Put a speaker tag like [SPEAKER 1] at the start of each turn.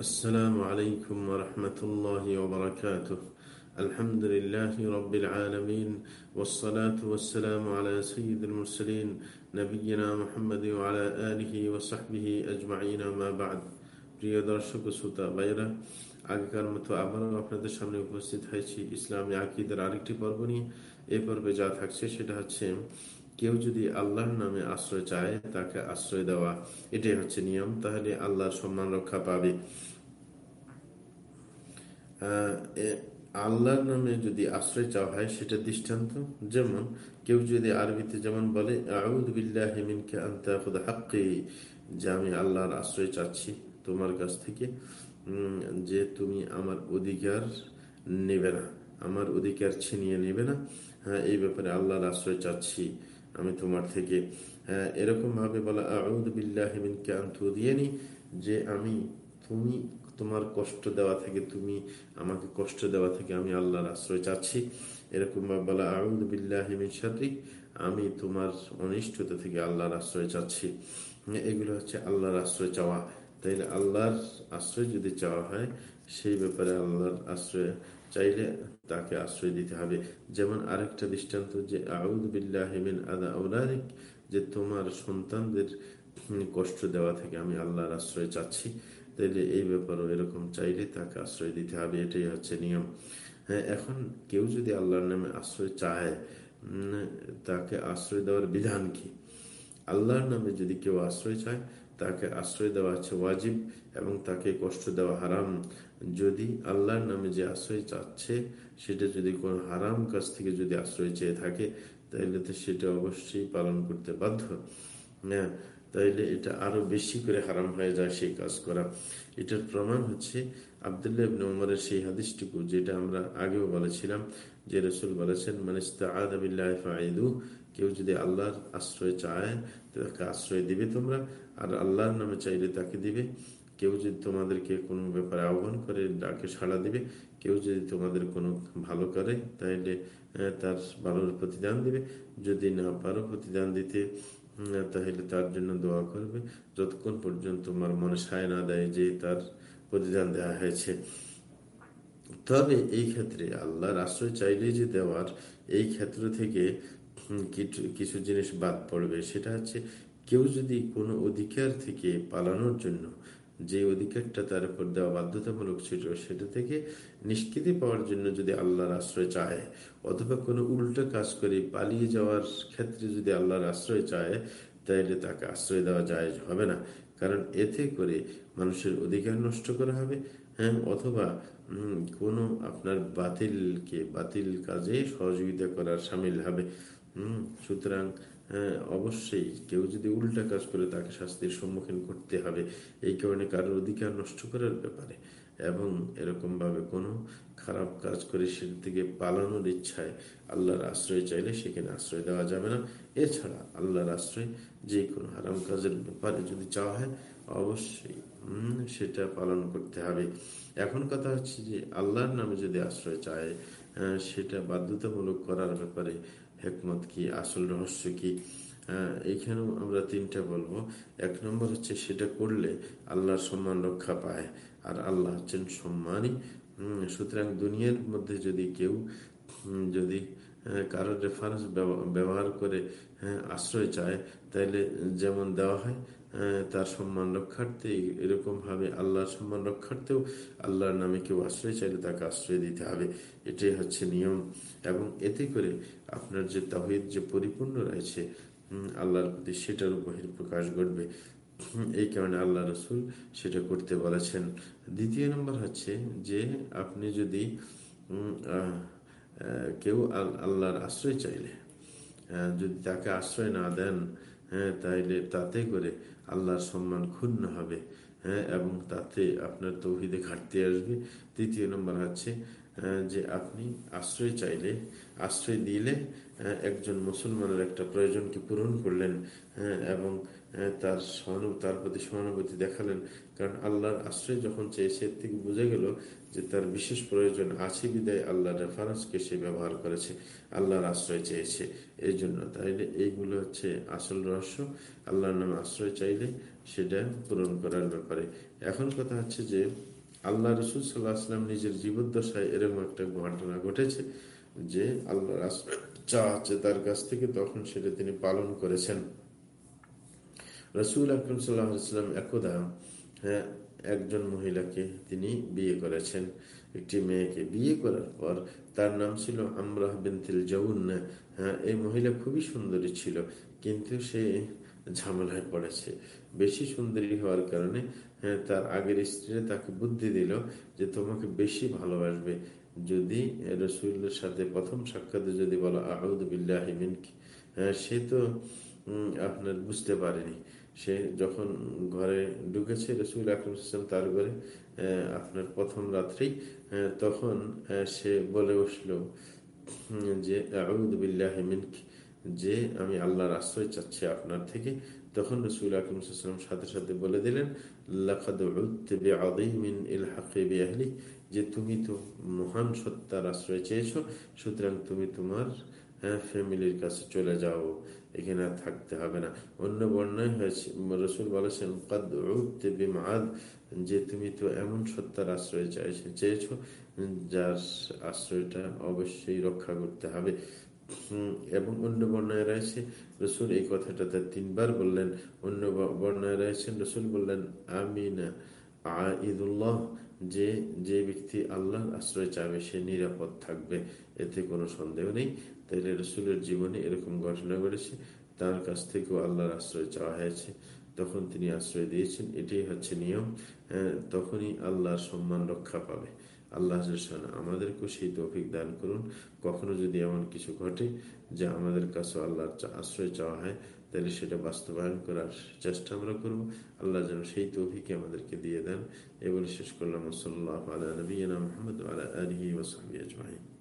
[SPEAKER 1] السلام عليكم ورحمة الله وبركاته الحمد لله رب العالمين والصلاة والسلام على سيد المرسلين نبينا محمد وعلى آله وصحبه أجمعين ما بعد প্রিয় দর্শক শ্রোতা ভাইরা আগেকার মতো আবারও আপনাদের সামনে উপস্থিত হয়েছি ইসলামী আকিদের আরেকটি পর্ব নিয়ে এই পর্বে যা থাকছে সেটা হচ্ছে কেউ যদি আল্লাহর নামে আশ্রয় চায়, তাকে আশ্রয় দেওয়া, এটাই হচ্ছে নিয়ম, তাহলে আল্লাহর সম্মান রক্ষা পাবে। আল্লাহর নামে যদি আশ্রয় চাওয়া হয়, সেটা দৃষ্টান্ত। যেমন কেউ যদি আরবিতে যেমন বলে আমি আল্লাহর আশ্রয় চাচ্ছি তোমার কাছ থেকে যে তুমি আমার অধিকার নেবে না, আমার অধিকার ছিনিয়ে নেবে না হ্যাঁ এই ব্যাপারে আল্লাহর আশ্রয় চাচ্ছি। আমি তোমার থেকে এরকম ভাবে বলা আউদ্দিল্লাহমিনকে আন্তদিয়ানি যে আমি, তুমি তোমার কষ্ট দেওয়া থেকে, তুমি আমাকে কষ্ট দেওয়া থেকে আমি আল্লাহর আশ্রয় চাচ্ছি। এরকম ভাবে বলা আউদ্দিল্লাহমিন সাদ্রিক আমি তোমার অনিষ্টতা থেকে আল্লাহর আশ্রয় চাচ্ছি। এগুলো হচ্ছে আল্লাহর আশ্রয় চাওয়া। তাইলে আল্লাহর আশ্রয় যদি চাওয়া হয়, সেই ব্যাপারে আল্লাহর আশ্রয় চাইলে তাকে আশ্রয় দিতে হবে। যেমন আরেকটা দৃষ্টান্ত যে আউদ্দিল্লাহমিন আদা আউলাদিক যে তোমার সন্তানদের কষ্ট দেওয়া থেকে আমি আল্লাহর আশ্রয় চাচ্ছি। তাইলে এই ব্যাপারও এরকম চাইলে তাকে আশ্রয় দিতে হবে, এটাই হচ্ছে নিয়ম। হ্যাঁ এখন কেউ যদি আল্লাহর নামে আশ্রয় চায় তাকে আশ্রয় দেওয়ার বিধান কি? আল্লাহর নামে যদি কেউ আশ্রয় চায়, তাকে আশ্রয় দেওয়া হচ্ছে ওয়াজিব এবং তাকে কষ্ট দেওয়া হারাম। যদি আল্লাহর নামে যে আশ্রয় চাচ্ছে, সেটা যদি কোনো হারাম কাছ থেকে যদি আশ্রয় চেয়ে থাকে তাহলে তো সেটা অবশ্যই পালন করতে বাধ্য। হ্যাঁ তাইলে এটা আরও বেশি করে হারাম হয়ে যায় সেই কাজ করা। এটার প্রমাণ হচ্ছে সেই হাদিসটুকু, যেটা আমরা আগেও বলেছিলাম, যে রসুল বলেছেন আদাবিল্লাহ কেউ যদি আল্লাহর আশ্রয় চায়, তাকে আশ্রয় দিবে তোমরা, আর আল্লাহর নামে চাইলে তাকে দিবে। কেউ যদি তোমাদেরকে কোনো ব্যাপারে আহ্বান করে, ডাকে সাড়া দিবে, কেউ যদি তোমাদের কোনো ভালো করে তাহলে তার ভালোর প্রতিদান দিবে। যদি না পারো প্রতিদান দিতে তাহলে তার জন্য দোয়া করবে। যতক্ষণ পর্যন্ত তোমার মনে সায় না দেয় যে তার প্রতিদান দেওয়া হয়েছে। তবে এই ক্ষেত্রে আল্লাহর আশ্রয় চাইলেই যে দেওয়ার, এই ক্ষেত্র থেকে কিছু জিনিস বাদ পড়বে। সেটা হচ্ছে, কেউ যদি কোনো অধিকার থেকে পালানোর জন্য যে অধিকারটা তার উপর দেওয়া বাধ্যতামূলক ছিল, সেটা থেকে নিষ্কৃতি পাওয়ার জন্য যদি আল্লাহর আশ্রয় চায়, অথবা কোনো উল্টো কাজ করে পালিয়ে যাওয়ার ক্ষেত্রে যদি আল্লাহর আশ্রয় চায় তাইলে তাকে আশ্রয় দেওয়া যায় হবে না। কারণ এতে করে মানুষের অধিকার নষ্ট করা হবে। হ্যাঁ অথবা কোনো আপনার বাতিলকে বাতিল কাজে সহযোগিতা করার সামিল হবে। হম সুতরাং অবশ্যই। কেউ যদি উল্টা কাজ করে তাকে শাস্তির সম্মুখীন করতে হবে, এই কারণে কারোর অধিকার নষ্ট করার ব্যাপারে। এবং এরকম ভাবে কোনো খারাপ কাজ করে সে থেকে পালানোর ইচ্ছায় আল্লাহর আশ্রয় চাইলে সেখানে আশ্রয় দেওয়া যাবে না। এছাড়া আল্লাহর আশ্রয় যে কোনো হারাম কাজের ব্যাপারে যদি চাওয়া হয়, অবশ্যই সেটা পালন করতে হবে। এখন কথা হচ্ছে যে আল্লাহর নামে যদি আশ্রয় চায় সেটা বাধ্যতামূলক করার ব্যাপারে হেকমত কি, আসল রহস্য কি? এইখানেও আমরা তিনটা বলব। এক নম্বর হচ্ছে সেটা করলে আল্লাহর সম্মান রক্ষা পায়, আর আল্লাহ হচ্ছেন সম্মানই সুতরাং দুনিয়ার মধ্যে যদি কেউ যদি কারোর রেফারেন্স ব্যবহার করে আশ্রয় চায় তাহলে যেমন দেওয়া হয় তার সম্মান রক্ষার্থে এরকম ভাবে আল্লাহর সম্মান রক্ষার্থেও আল্লাহর নামে কেউ আশ্রয় চাইলে তাকে আশ্রয় দিতে হবে। এটাই হচ্ছে নিয়ম। এবং এতে করে আপনার যে তাহিদ যে পরিপূর্ণ রয়েছে আল্লাহর প্রতি সেটার বহির প্রকাশ ঘটবে। এই কারণে আল্লাহ রসুল সেটা করতে বলেছেন। দ্বিতীয় নম্বর হচ্ছে যে, আপনি যদি কেউ আল্লাহর আশ্রয় চাইলে যদি তাকে আশ্রয় না দেন হ্যাঁ তাইলে তাতে করে আল্লাহর সম্মান ক্ষুণ্ণ হবে। হ্যাঁ এবং তাতে আপনার তৌহিদে ঘাটতি আসবে। তৃতীয় নম্বর হচ্ছে যে আপনি আশ্রয় চাইলে, আশ্রয় দিলে একজন মুসলমানের একটা প্রয়োজনকে পূরণ করলেন হ্যাঁ এবং তার সহানুভূতি, তার প্রতি সহানুভূতি দেখালেন। কারণ আল্লাহর আশ্রয় যখন চেয়েছে এর থেকে বোঝা গেল যে তার বিশেষ প্রয়োজন আছে বিদায় আল্লাহ রেফারেন্সকে সে ব্যবহার করেছে, আল্লাহর আশ্রয় চেয়েছে। এই জন্য তাইলে এইগুলো হচ্ছে আসল রহস্য। আল্লাহর নামে আশ্রয় চাইলে সেটা পূরণ করার ব্যাপারে। এখন কথা হচ্ছে যে, আল্লাহ রসুল সাল্লাহ আসলাম নিজের জীবদ্দশায় এরকম একটা ঘটনা ঘটেছে যে আল্লাহর আশ্রয় চা আছে তার কাছ থেকে, তখন সেটা তিনি পালন করেছেন। রসুল আকরম সাল্লাহাম একদা হ্যাঁ একজন মহিলাকে তিনি বিয়ে করেছেন, একটি মেয়েকে বিয়ে করার পর তার নাম ছিল আমরাহ বিনতিল জৌন হ্যাঁ এই মহিলা খুবই সুন্দরী ছিল, কিন্তু সে ঝামেলায় পড়েছে। বেশি সুন্দরী হওয়ার কারণে হ্যাঁ তার আগের স্ত্রী তাকে বুদ্ধি দিল যে তোমাকে বেশি ভালোবাসবে। যদি রসুলের সাথে প্রথম সাক্ষাতে যদি বলো আহদ বিল্লাহিমিনকি হ্যাঁ সে তো আপনার বুঝতে পারেনি। সে যখন ঘরে ঢুকেছে রসুল আকরম তার ঘরে আপনার প্রথম রাত্রেই তখন সে বলে বসল যে মিনকি, যে আমি আল্লাহর আশ্রয় চাচ্ছি আপনার থেকে। তখন রসুল আকরম সাথে সাথে বলে দিলেন যে তুমি তো মহান সত্তার আশ্রয় চেয়েছ, সুতরাং তুমি তোমার ফ্যামিলির কাছে চলে যাও। এখানে আর থাকতে হবে না। অন্য বর্ণায় হয়েছে, রসুল বলেছেন যে তুমি তো এমন সত্তার আশ্রয় চাইছে চেয়েছ, যার আশ্রয়টা অবশ্যই রক্ষা করতে হবে। এবং অন্য বর্ণায় রয়েছে, রসুল এই কথাটা তার তিনবার বললেন। অন্য বর্ণায় রয়েছেন রসুল বললেন, আমিনা আইদুল্লাহ যে যে ব্যক্তি আল্লাহর আশ্রয় চাবে, সে নিরাপদ থাকবে। এতে কোনো সন্দেহ নেই। তাইলে রসুলের জীবনে এরকম ঘটনা ঘটেছে। তার কাছ থেকেও আল্লাহর আশ্রয় চাওয়া হয়েছে। তখন তিনি আশ্রয় দিয়েছেন, এটাই হচ্ছে নিয়ম। তখনই আল্লাহর সম্মান রক্ষা পাবে। আল্লাহ আমাদেরকেও সেই তৌফিক দান করুন। কখনো যদি এমন কিছু ঘটে যা আমাদের কাছে আল্লাহর আশ্রয় চাওয়া হয় তাহলে সেটা বাস্তবায়ন করার চেষ্টা আমরা করব। আল্লাহ যেন সেই তৌফিকে আমাদেরকে দিয়ে দেন। এ বলে শেষ করলাম। সাল্লাহ আলা নবীনা মোহাম্মদ আলা আলহি ওসাহি আজমাই